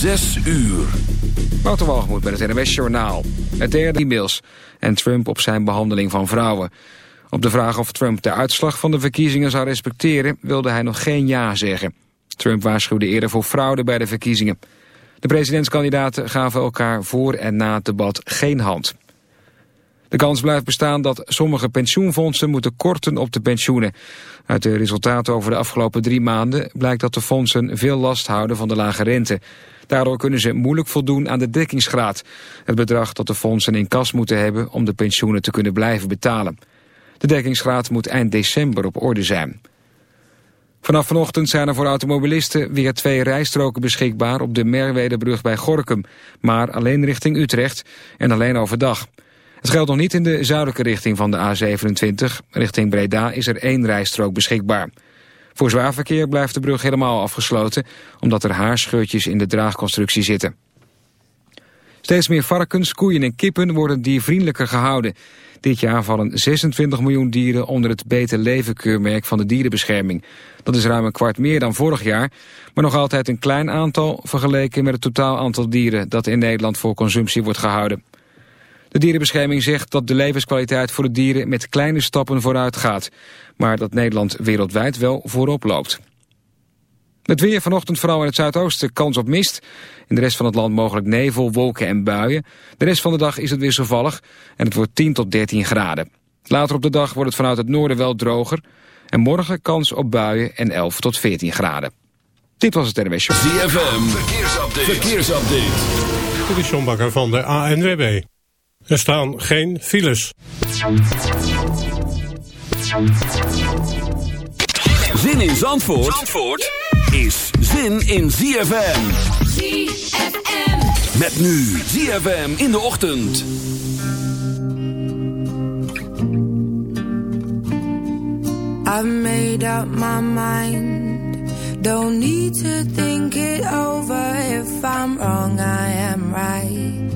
Zes uur. Wouter met het NWS Journaal. Het derde e-mails en Trump op zijn behandeling van vrouwen. Op de vraag of Trump de uitslag van de verkiezingen zou respecteren... wilde hij nog geen ja zeggen. Trump waarschuwde eerder voor fraude bij de verkiezingen. De presidentskandidaten gaven elkaar voor en na het debat geen hand. De kans blijft bestaan dat sommige pensioenfondsen moeten korten op de pensioenen. Uit de resultaten over de afgelopen drie maanden blijkt dat de fondsen veel last houden van de lage rente. Daardoor kunnen ze moeilijk voldoen aan de dekkingsgraad. Het bedrag dat de fondsen in kas moeten hebben om de pensioenen te kunnen blijven betalen. De dekkingsgraad moet eind december op orde zijn. Vanaf vanochtend zijn er voor automobilisten weer twee rijstroken beschikbaar op de Merwedebrug bij Gorkum. Maar alleen richting Utrecht en alleen overdag. Het geldt nog niet in de zuidelijke richting van de A27. Richting Breda is er één rijstrook beschikbaar. Voor zwaar verkeer blijft de brug helemaal afgesloten... omdat er haarscheurtjes in de draagconstructie zitten. Steeds meer varkens, koeien en kippen worden diervriendelijker gehouden. Dit jaar vallen 26 miljoen dieren onder het Beter Leven keurmerk van de dierenbescherming. Dat is ruim een kwart meer dan vorig jaar, maar nog altijd een klein aantal vergeleken met het totaal aantal dieren dat in Nederland voor consumptie wordt gehouden. De dierenbescherming zegt dat de levenskwaliteit voor de dieren met kleine stappen vooruit gaat, maar dat Nederland wereldwijd wel voorop loopt. Het weer vanochtend vooral in het zuidoosten kans op mist. In de rest van het land mogelijk nevel, wolken en buien. De rest van de dag is het wisselvallig en het wordt 10 tot 13 graden. Later op de dag wordt het vanuit het noorden wel droger. En morgen kans op buien en 11 tot 14 graden. Dit was het NWS Show. ZFM, verkeersupdate. verkeersupdate. Dit is John Bakker van de ANWB. Er staan geen files. Zin in Zandvoort, Zandvoort is zin in ZFM. ZFM. Met nu ZFM in de ochtend. I've made up my mind. Don't need to think it over. If I'm wrong, I am right.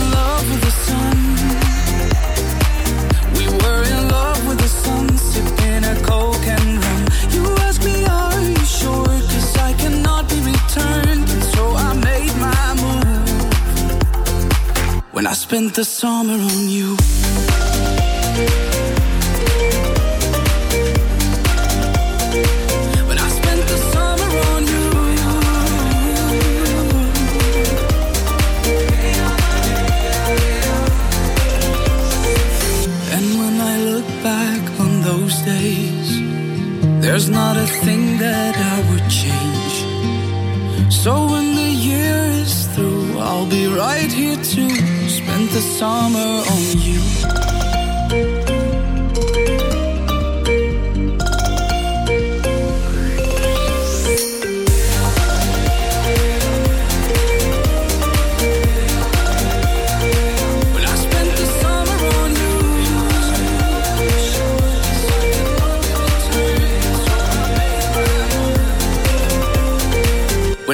spent the summer on you. When I spent the summer on you. And when I look back on those days, there's not a thing that I would change. So when the year is through, I'll be right here to spend the summer on you.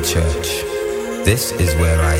My church. This is where I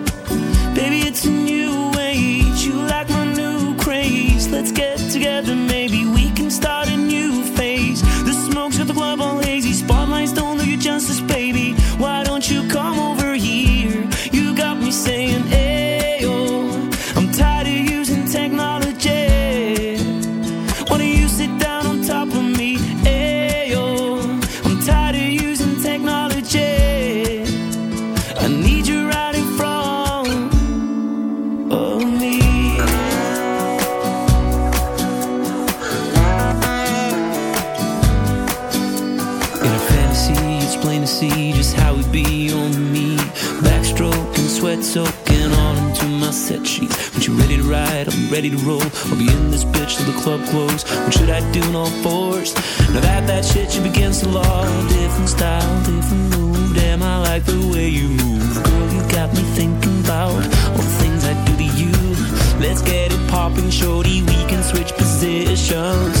soaking all into my set sheets. When you're ready to ride, I'm ready to roll. I'll be in this bitch till the club close. What should I do in all fours? Now that that shit you begins to law. Different style, different move. Damn, I like the way you move. Girl, you got me thinking about all the things I do to you. Let's get it poppin', shorty. We can switch positions.